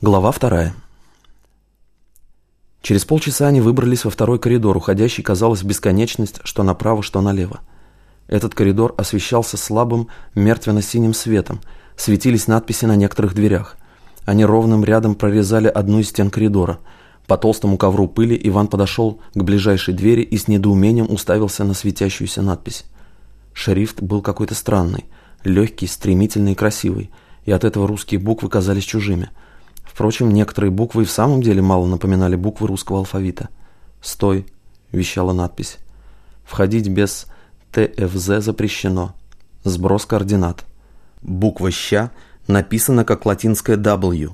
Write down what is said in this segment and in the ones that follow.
Глава вторая. Через полчаса они выбрались во второй коридор, уходящий, казалось, в бесконечность, что направо, что налево. Этот коридор освещался слабым мертвенно-синим светом, светились надписи на некоторых дверях. Они ровным рядом прорезали одну из стен коридора. По толстому ковру пыли Иван подошел к ближайшей двери и с недоумением уставился на светящуюся надпись. Шрифт был какой-то странный, легкий, стремительный и красивый, и от этого русские буквы казались чужими – Впрочем, некоторые буквы и в самом деле мало напоминали буквы русского алфавита. «Стой!» – вещала надпись. «Входить без ТФЗ запрещено. Сброс координат». Буква «щ» написана как латинская W.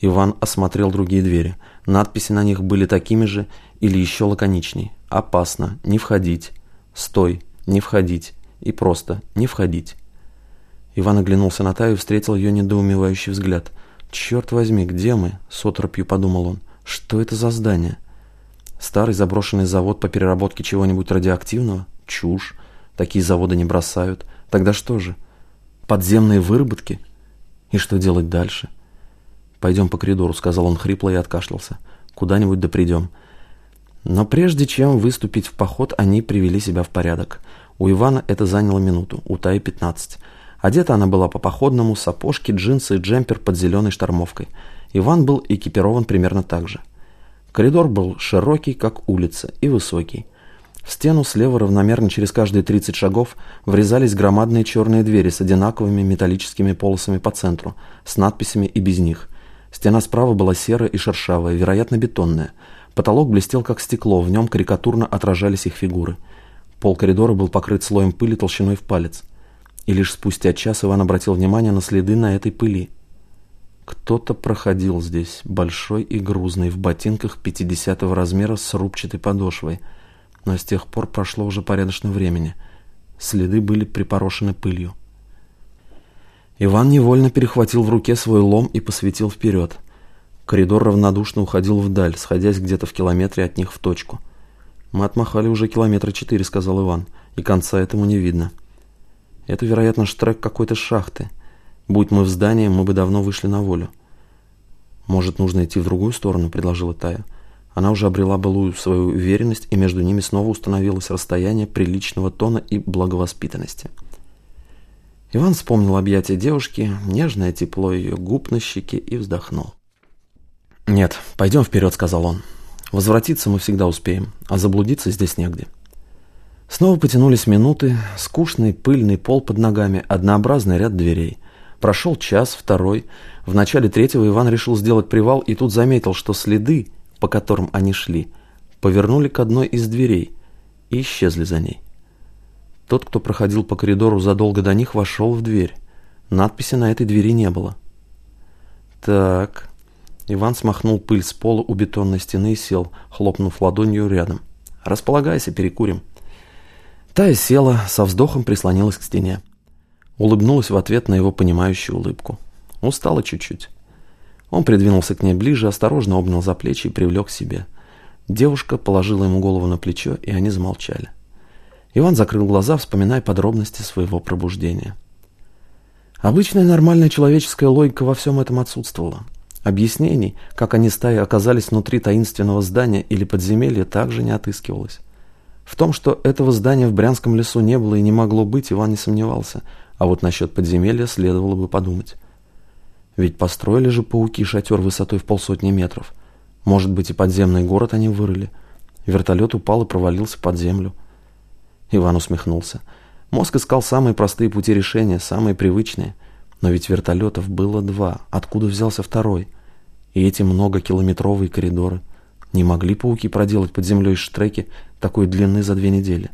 Иван осмотрел другие двери. Надписи на них были такими же или еще лаконичней. «Опасно! Не входить!» «Стой! Не входить!» и просто «Не входить!» Иван оглянулся на Таю и встретил ее недоумевающий взгляд – «Черт возьми, где мы?» – с отропью подумал он. «Что это за здание?» «Старый заброшенный завод по переработке чего-нибудь радиоактивного? Чушь. Такие заводы не бросают. Тогда что же? Подземные выработки? И что делать дальше?» «Пойдем по коридору», – сказал он хрипло и откашлялся. «Куда-нибудь да придем». Но прежде чем выступить в поход, они привели себя в порядок. У Ивана это заняло минуту, у Таи пятнадцать. Одета она была по-походному, сапожки, джинсы и джемпер под зеленой штормовкой. Иван был экипирован примерно так же. Коридор был широкий, как улица, и высокий. В стену слева равномерно через каждые 30 шагов врезались громадные черные двери с одинаковыми металлическими полосами по центру, с надписями и без них. Стена справа была серая и шершавая, вероятно, бетонная. Потолок блестел, как стекло, в нем карикатурно отражались их фигуры. Пол коридора был покрыт слоем пыли толщиной в палец. И лишь спустя час Иван обратил внимание на следы на этой пыли. Кто-то проходил здесь, большой и грузный, в ботинках 50-го размера с рубчатой подошвой. Но с тех пор прошло уже порядочно времени. Следы были припорошены пылью. Иван невольно перехватил в руке свой лом и посветил вперед. Коридор равнодушно уходил вдаль, сходясь где-то в километре от них в точку. «Мы отмахали уже километра четыре», — сказал Иван, — «и конца этому не видно». Это, вероятно, штрек какой-то шахты. Будь мы в здании, мы бы давно вышли на волю. «Может, нужно идти в другую сторону?» – предложила Тая. Она уже обрела былую свою уверенность, и между ними снова установилось расстояние приличного тона и благовоспитанности. Иван вспомнил объятия девушки, нежное тепло ее губ на щеке и вздохнул. «Нет, пойдем вперед», — сказал он. «Возвратиться мы всегда успеем, а заблудиться здесь негде». Снова потянулись минуты, скучный пыльный пол под ногами, однообразный ряд дверей. Прошел час, второй. В начале третьего Иван решил сделать привал и тут заметил, что следы, по которым они шли, повернули к одной из дверей и исчезли за ней. Тот, кто проходил по коридору задолго до них, вошел в дверь. Надписи на этой двери не было. «Так...» Иван смахнул пыль с пола у бетонной стены и сел, хлопнув ладонью рядом. «Располагайся, перекурим». Тая села, со вздохом прислонилась к стене. Улыбнулась в ответ на его понимающую улыбку. Устала чуть-чуть. Он придвинулся к ней ближе, осторожно обнял за плечи и привлек к себе. Девушка положила ему голову на плечо, и они замолчали. Иван закрыл глаза, вспоминая подробности своего пробуждения. Обычная нормальная человеческая логика во всем этом отсутствовала. Объяснений, как они стаи оказались внутри таинственного здания или подземелья, также не отыскивалось. В том, что этого здания в Брянском лесу не было и не могло быть, Иван не сомневался. А вот насчет подземелья следовало бы подумать. Ведь построили же пауки шатер высотой в полсотни метров. Может быть, и подземный город они вырыли. Вертолет упал и провалился под землю. Иван усмехнулся. Мозг искал самые простые пути решения, самые привычные. Но ведь вертолетов было два. Откуда взялся второй? И эти многокилометровые коридоры – не могли пауки проделать под землей штреки такой длины за две недели.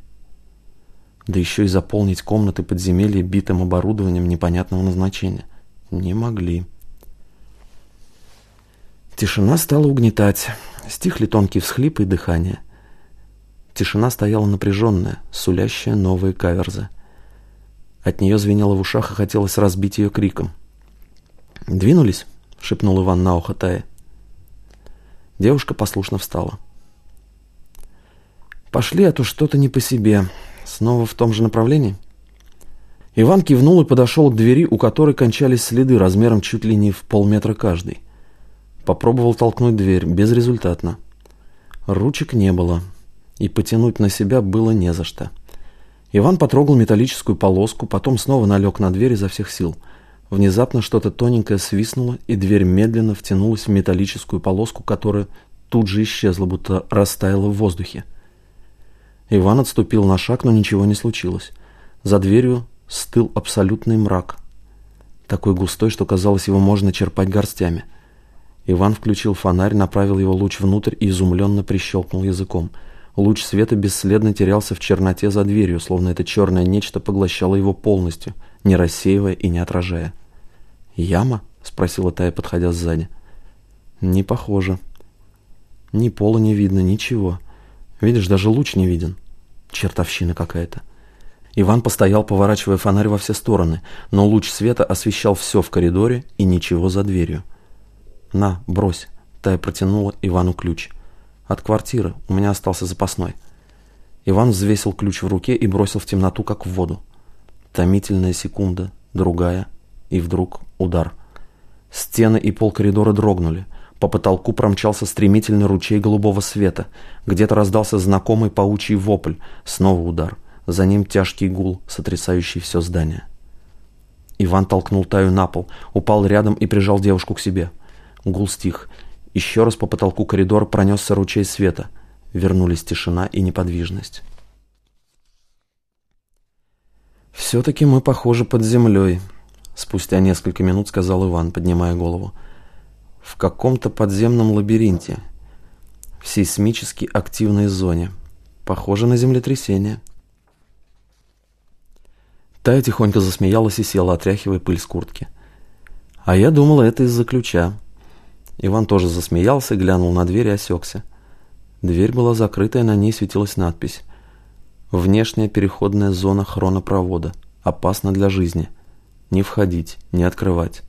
Да еще и заполнить комнаты подземелья битым оборудованием непонятного назначения. Не могли. Тишина стала угнетать. Стихли тонкие всхлипы и дыхание. Тишина стояла напряженная, сулящая новые каверзы. От нее звенело в ушах и хотелось разбить ее криком. «Двинулись?» — шепнул Иван на ухо Тае. Девушка послушно встала. «Пошли, а то что-то не по себе. Снова в том же направлении?» Иван кивнул и подошел к двери, у которой кончались следы размером чуть ли не в полметра каждый. Попробовал толкнуть дверь, безрезультатно. Ручек не было, и потянуть на себя было не за что. Иван потрогал металлическую полоску, потом снова налег на дверь изо всех сил. Внезапно что-то тоненькое свистнуло, и дверь медленно втянулась в металлическую полоску, которая тут же исчезла, будто растаяла в воздухе. Иван отступил на шаг, но ничего не случилось. За дверью стыл абсолютный мрак. Такой густой, что казалось, его можно черпать горстями. Иван включил фонарь, направил его луч внутрь и изумленно прищелкнул языком. Луч света бесследно терялся в черноте за дверью, словно это черное нечто поглощало его полностью, не рассеивая и не отражая. «Яма?» — спросила Тая, подходя сзади. «Не похоже. Ни пола не видно, ничего. Видишь, даже луч не виден. Чертовщина какая-то». Иван постоял, поворачивая фонарь во все стороны, но луч света освещал все в коридоре и ничего за дверью. «На, брось!» — Тая протянула Ивану ключ. «От квартиры. У меня остался запасной». Иван взвесил ключ в руке и бросил в темноту, как в воду. Томительная секунда, другая, и вдруг удар. Стены и пол коридора дрогнули. По потолку промчался стремительный ручей голубого света. Где-то раздался знакомый паучий вопль. Снова удар — за ним тяжкий гул, сотрясающий все здание. Иван толкнул Таю на пол, упал рядом и прижал девушку к себе. Гул стих. Еще раз по потолку коридора пронесся ручей света. Вернулись тишина и неподвижность. «Все-таки мы, похожи под землей», — спустя несколько минут сказал Иван, поднимая голову. «В каком-то подземном лабиринте, в сейсмически активной зоне. Похоже на землетрясение». Тая тихонько засмеялась и села, отряхивая пыль с куртки. «А я думала, это из-за ключа». Иван тоже засмеялся, глянул на дверь и осекся. Дверь была закрыта, и на ней светилась надпись. «Внешняя переходная зона хронопровода. Опасно для жизни. Не входить, не открывать».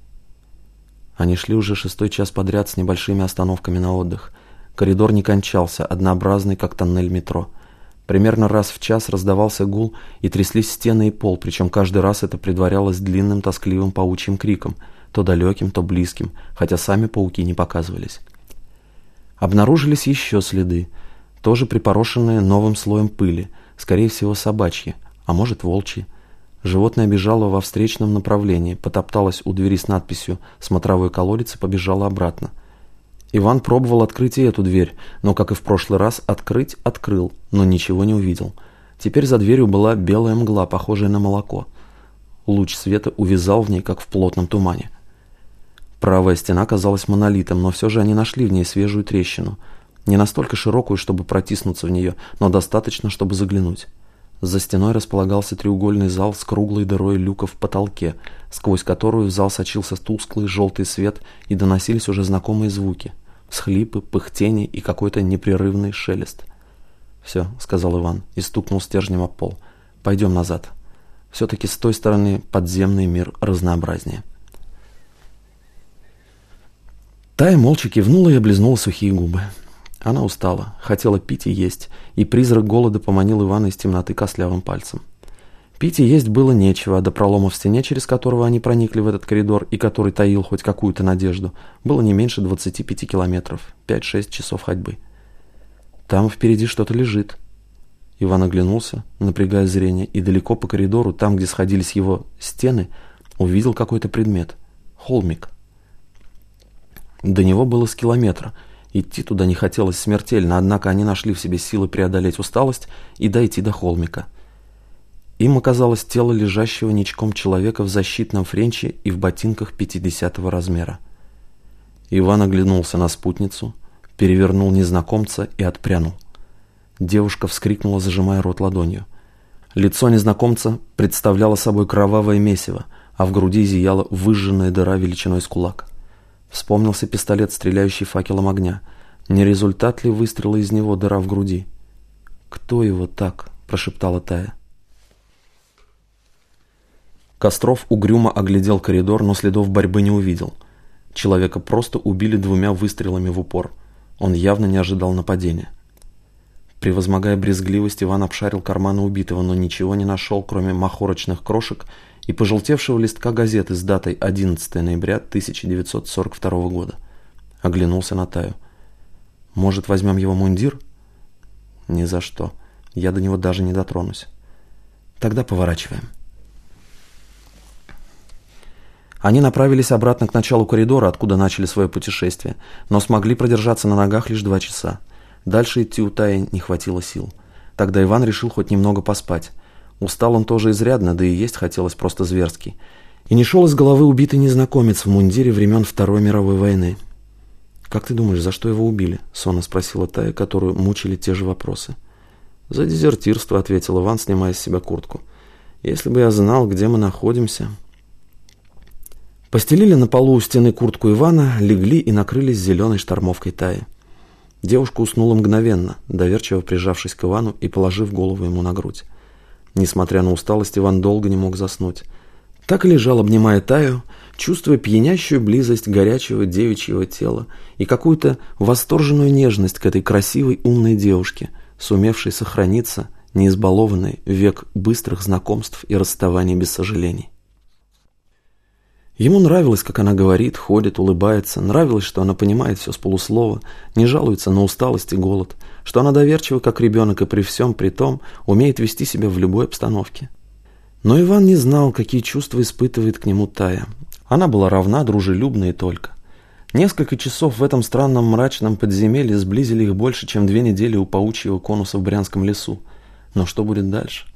Они шли уже шестой час подряд с небольшими остановками на отдых. Коридор не кончался, однообразный, как тоннель метро – Примерно раз в час раздавался гул и тряслись стены и пол, причем каждый раз это предварялось длинным тоскливым паучьим криком, то далеким, то близким, хотя сами пауки не показывались. Обнаружились еще следы, тоже припорошенные новым слоем пыли, скорее всего собачьи, а может волчьи. Животное бежало во встречном направлении, потопталось у двери с надписью «Смотровой колодец» и побежало обратно. Иван пробовал открыть и эту дверь, но, как и в прошлый раз, открыть открыл, но ничего не увидел. Теперь за дверью была белая мгла, похожая на молоко. Луч света увязал в ней, как в плотном тумане. Правая стена казалась монолитом, но все же они нашли в ней свежую трещину. Не настолько широкую, чтобы протиснуться в нее, но достаточно, чтобы заглянуть. За стеной располагался треугольный зал с круглой дырой люка в потолке, сквозь которую в зал сочился тусклый желтый свет и доносились уже знакомые звуки. Схлипы, пыхтение и какой-то непрерывный шелест. «Все», — сказал Иван и стукнул стержнем об пол. «Пойдем назад. Все-таки с той стороны подземный мир разнообразнее». Тая молча кивнула и облизнула сухие губы. Она устала, хотела пить и есть, и призрак голода поманил Ивана из темноты костлявым пальцем. Пить и есть было нечего, а до пролома в стене, через которого они проникли в этот коридор и который таил хоть какую-то надежду, было не меньше 25 километров, 5-6 часов ходьбы. Там впереди что-то лежит. Иван оглянулся, напрягая зрение, и далеко по коридору, там, где сходились его стены, увидел какой-то предмет. Холмик. До него было с километра — Идти туда не хотелось смертельно, однако они нашли в себе силы преодолеть усталость и дойти до холмика. Им оказалось тело лежащего ничком человека в защитном френче и в ботинках 50 размера. Иван оглянулся на спутницу, перевернул незнакомца и отпрянул. Девушка вскрикнула, зажимая рот ладонью. Лицо незнакомца представляло собой кровавое месиво, а в груди зияла выжженная дыра величиной с кулак. Вспомнился пистолет, стреляющий факелом огня. Не результат ли выстрела из него дыра в груди? «Кто его так?» – прошептала Тая. Костров угрюмо оглядел коридор, но следов борьбы не увидел. Человека просто убили двумя выстрелами в упор. Он явно не ожидал нападения. Превозмогая брезгливость, Иван обшарил карманы убитого, но ничего не нашел, кроме махорочных крошек и пожелтевшего листка газеты с датой 11 ноября 1942 года. Оглянулся на Таю. «Может, возьмем его мундир?» «Ни за что. Я до него даже не дотронусь». «Тогда поворачиваем». Они направились обратно к началу коридора, откуда начали свое путешествие, но смогли продержаться на ногах лишь два часа. Дальше идти у Таи не хватило сил. Тогда Иван решил хоть немного поспать. Устал он тоже изрядно, да и есть хотелось просто зверски. И не шел из головы убитый незнакомец в мундире времен Второй мировой войны. «Как ты думаешь, за что его убили?» — сонно спросила Тая, которую мучили те же вопросы. «За дезертирство», — ответил Иван, снимая с себя куртку. «Если бы я знал, где мы находимся...» Постелили на полу у стены куртку Ивана, легли и накрылись зеленой штормовкой Таи. Девушка уснула мгновенно, доверчиво прижавшись к Ивану и положив голову ему на грудь. Несмотря на усталость, Иван долго не мог заснуть. Так и лежал, обнимая Таю, чувствуя пьянящую близость горячего девичьего тела и какую-то восторженную нежность к этой красивой умной девушке, сумевшей сохраниться, не избалованной век быстрых знакомств и расставаний без сожалений. Ему нравилось, как она говорит, ходит, улыбается, нравилось, что она понимает все с полуслова, не жалуется на усталость и голод, что она доверчива, как ребенок, и при всем при том умеет вести себя в любой обстановке. Но Иван не знал, какие чувства испытывает к нему Тая. Она была равна, дружелюбна и только. Несколько часов в этом странном мрачном подземелье сблизили их больше, чем две недели у паучьего конуса в Брянском лесу. Но что будет дальше?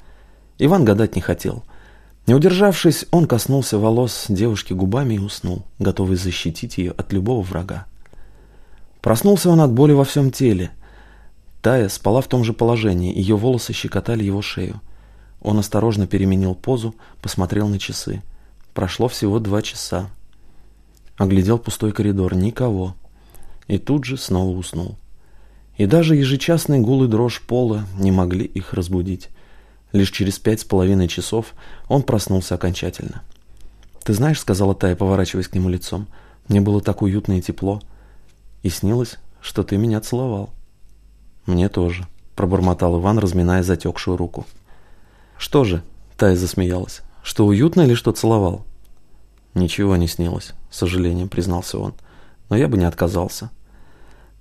Иван гадать не хотел – не удержавшись, он коснулся волос девушки губами и уснул, готовый защитить ее от любого врага. Проснулся он от боли во всем теле. Тая спала в том же положении, ее волосы щекотали его шею. Он осторожно переменил позу, посмотрел на часы. Прошло всего два часа. Оглядел пустой коридор, никого. И тут же снова уснул. И даже ежечасный гул и дрожь пола не могли их разбудить. Лишь через пять с половиной часов он проснулся окончательно. «Ты знаешь», — сказала Тая, поворачиваясь к нему лицом, — «мне было так уютно и тепло. И снилось, что ты меня целовал». «Мне тоже», — пробормотал Иван, разминая затекшую руку. «Что же?» — Тая засмеялась. «Что уютно или что целовал?» «Ничего не снилось», — с сожалением признался он. «Но я бы не отказался».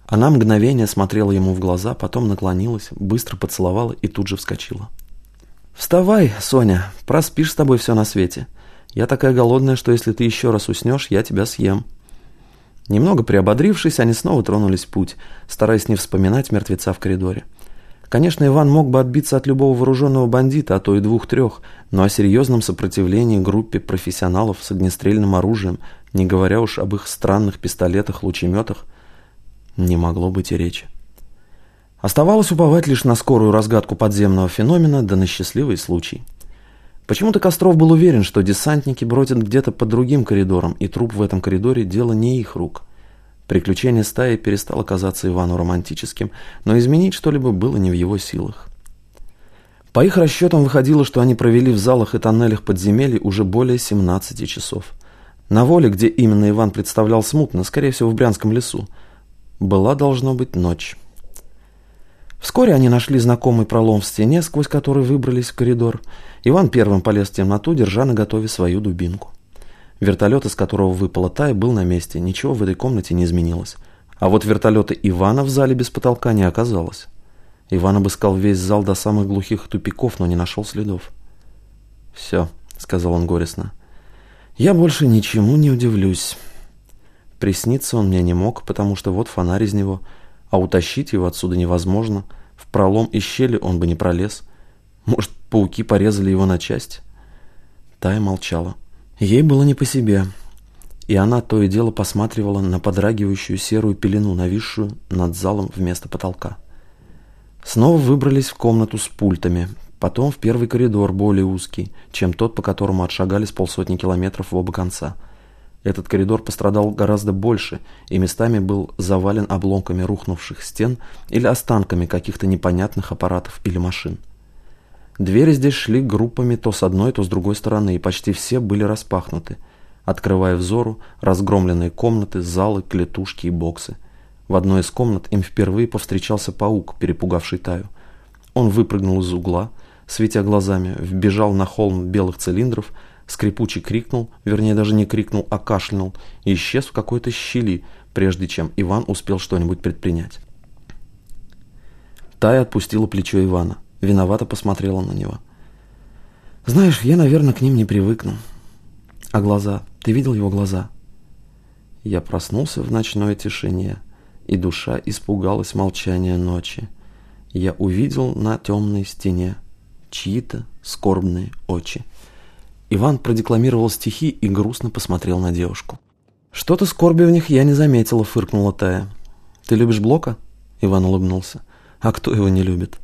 Она мгновение смотрела ему в глаза, потом наклонилась, быстро поцеловала и тут же вскочила. «Вставай, Соня, проспишь с тобой все на свете. Я такая голодная, что если ты еще раз уснешь, я тебя съем». Немного приободрившись, они снова тронулись в путь, стараясь не вспоминать мертвеца в коридоре. Конечно, Иван мог бы отбиться от любого вооруженного бандита, а то и двух-трех, но о серьезном сопротивлении группе профессионалов с огнестрельным оружием, не говоря уж об их странных пистолетах-лучеметах, не могло быть и речи. Оставалось уповать лишь на скорую разгадку подземного феномена, да на счастливый случай. Почему-то Костров был уверен, что десантники бродят где-то под другим коридором, и труп в этом коридоре – дело не их рук. Приключение стаи перестало казаться Ивану романтическим, но изменить что-либо было не в его силах. По их расчетам выходило, что они провели в залах и тоннелях подземелий уже более 17 часов. На воле, где именно Иван представлял смутно, скорее всего в Брянском лесу, была должно быть ночь. Вскоре они нашли знакомый пролом в стене, сквозь который выбрались в коридор. Иван первым полез в темноту, держа на готове свою дубинку. Вертолет, из которого выпала Тай, был на месте. Ничего в этой комнате не изменилось. А вот вертолета Ивана в зале без потолка не оказалось. Иван обыскал весь зал до самых глухих тупиков, но не нашел следов. «Все», — сказал он горестно. «Я больше ничему не удивлюсь. Присниться он мне не мог, потому что вот фонарь из него — а утащить его отсюда невозможно. В пролом и щели он бы не пролез. Может, пауки порезали его на части? Тая молчала. Ей было не по себе. И она то и дело посматривала на подрагивающую серую пелену, нависшую над залом вместо потолка. Снова выбрались в комнату с пультами, потом в первый коридор, более узкий, чем тот, по которому отшагали полсотни километров в оба конца – этот коридор пострадал гораздо больше и местами был завален обломками рухнувших стен или останками каких-то непонятных аппаратов или машин. Двери здесь шли группами то с одной, то с другой стороны, и почти все были распахнуты, открывая взору разгромленные комнаты, залы, клетушки и боксы. В одной из комнат им впервые повстречался паук, перепугавший Таю. Он выпрыгнул из угла, светя глазами, вбежал на холм белых цилиндров – Скрипучий крикнул, вернее даже не крикнул, а кашлянул, и исчез в какой-то щели, прежде чем Иван успел что-нибудь предпринять. Тая отпустила плечо Ивана, виновато посмотрела на него. «Знаешь, я, наверное, к ним не привыкну. А глаза? Ты видел его глаза?» Я проснулся в ночной тишине, и душа испугалась молчания ночи. Я увидел на темной стене чьи-то скорбные очи. Иван продекламировал стихи и грустно посмотрел на девушку. «Что-то скорби в них я не заметила», — фыркнула Тая. «Ты любишь Блока?» — Иван улыбнулся. «А кто его не любит?»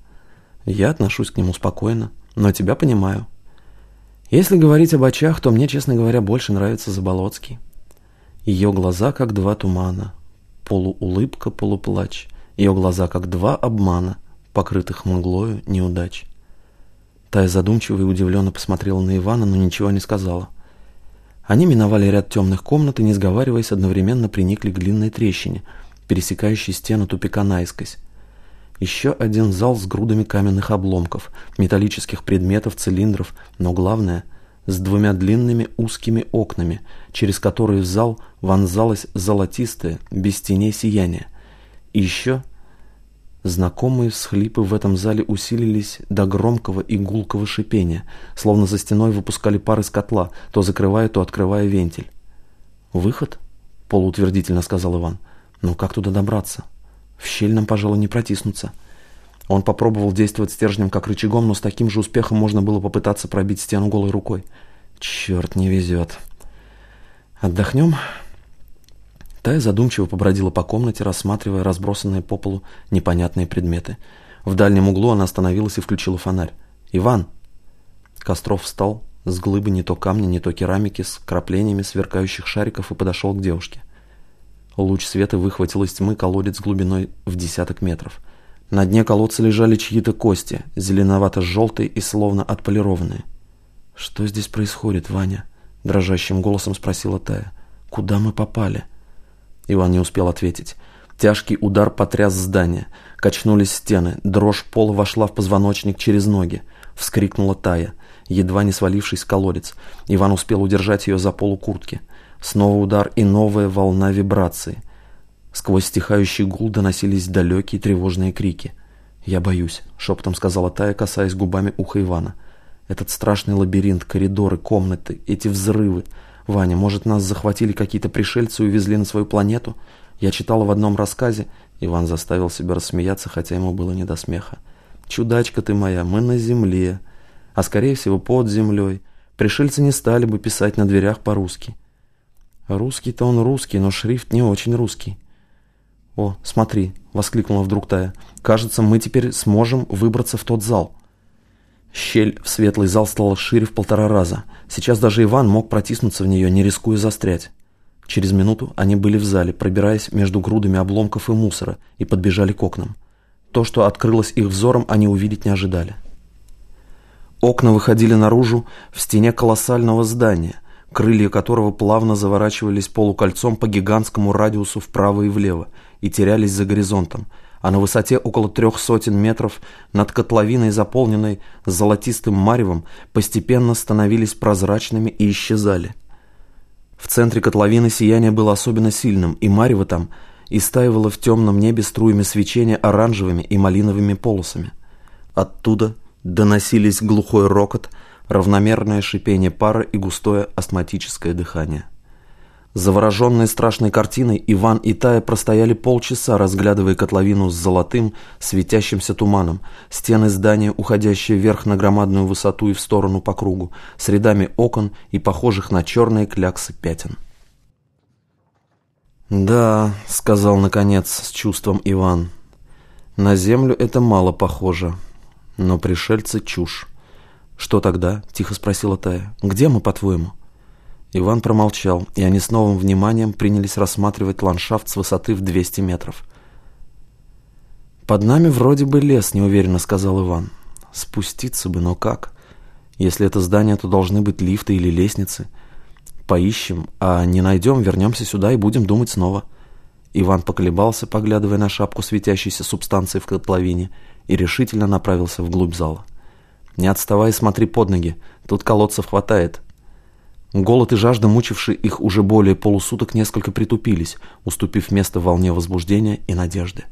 «Я отношусь к нему спокойно, но тебя понимаю. Если говорить об очах, то мне, честно говоря, больше нравится Заболоцкий. Ее глаза, как два тумана, полуулыбка, полуплач. Ее глаза, как два обмана, покрытых мглою неудач. Тая задумчиво и удивленно посмотрела на Ивана, но ничего не сказала. Они миновали ряд темных комнат и, не сговариваясь, одновременно приникли к длинной трещине, пересекающей стену тупика наискось. Еще один зал с грудами каменных обломков, металлических предметов, цилиндров, но главное — с двумя длинными узкими окнами, через которые в зал вонзалось золотистое, без теней сияние. И еще Знакомые всхлипы в этом зале усилились до громкого и гулкого шипения, словно за стеной выпускали пар из котла, то закрывая, то открывая вентиль. «Выход?» — полуутвердительно сказал Иван. «Ну как туда добраться? В щель нам, пожалуй, не протиснуться». Он попробовал действовать стержнем как рычагом, но с таким же успехом можно было попытаться пробить стену голой рукой. «Черт, не везет». «Отдохнем?» Тая задумчиво побродила по комнате, рассматривая разбросанные по полу непонятные предметы. В дальнем углу она остановилась и включила фонарь. «Иван!» Костров встал с глыбы не то камня, не то керамики с краплениями сверкающих шариков и подошел к девушке. Луч света выхватил из тьмы колодец глубиной в десяток метров. На дне колодца лежали чьи-то кости, зеленовато-желтые и словно отполированные. «Что здесь происходит, Ваня?» – дрожащим голосом спросила Тая. «Куда мы попали?» Иван не успел ответить. Тяжкий удар потряс здание. Качнулись стены. Дрожь пола вошла в позвоночник через ноги. Вскрикнула Тая, едва не свалившись в колодец. Иван успел удержать ее за полу куртки. Снова удар и новая волна вибрации. Сквозь стихающий гул доносились далекие тревожные крики. «Я боюсь», — шепотом сказала Тая, касаясь губами уха Ивана. «Этот страшный лабиринт, коридоры, комнаты, эти взрывы. «Ваня, может, нас захватили какие-то пришельцы и увезли на свою планету? Я читала в одном рассказе...» Иван заставил себя рассмеяться, хотя ему было не до смеха. «Чудачка ты моя, мы на земле, а скорее всего под землей. Пришельцы не стали бы писать на дверях по-русски». «Русский-то он русский, но шрифт не очень русский». «О, смотри!» — воскликнула вдруг Тая. «Кажется, мы теперь сможем выбраться в тот зал». Щель в светлый зал стала шире в полтора раза. Сейчас даже Иван мог протиснуться в нее, не рискуя застрять. Через минуту они были в зале, пробираясь между грудами обломков и мусора, и подбежали к окнам. То, что открылось их взором, они увидеть не ожидали. Окна выходили наружу в стене колоссального здания, крылья которого плавно заворачивались полукольцом по гигантскому радиусу вправо и влево и терялись за горизонтом – а на высоте около трех сотен метров над котловиной, заполненной золотистым маревом, постепенно становились прозрачными и исчезали. В центре котловины сияние было особенно сильным, и марево там истаивало в темном небе струями свечения оранжевыми и малиновыми полосами. Оттуда доносились глухой рокот, равномерное шипение пара и густое астматическое дыхание. Завороженные страшной картиной, Иван и Тая простояли полчаса, разглядывая котловину с золотым, светящимся туманом, стены здания, уходящие вверх на громадную высоту и в сторону по кругу, с рядами окон и похожих на черные кляксы пятен. «Да», — сказал наконец с чувством Иван, — «на землю это мало похоже, но пришельцы чушь». «Что тогда?» — тихо спросила Тая. «Где мы, по-твоему?» Иван промолчал, и они с новым вниманием принялись рассматривать ландшафт с высоты в 200 метров. «Под нами вроде бы лес», — неуверенно сказал Иван. «Спуститься бы, но как? Если это здание, то должны быть лифты или лестницы. Поищем, а не найдем, вернемся сюда и будем думать снова». Иван поколебался, поглядывая на шапку светящейся субстанции в котловине, и решительно направился вглубь зала. «Не отставай, смотри под ноги, тут колодцев хватает», Голод и жажда, мучившие их уже более полусуток, несколько притупились, уступив место волне возбуждения и надежды.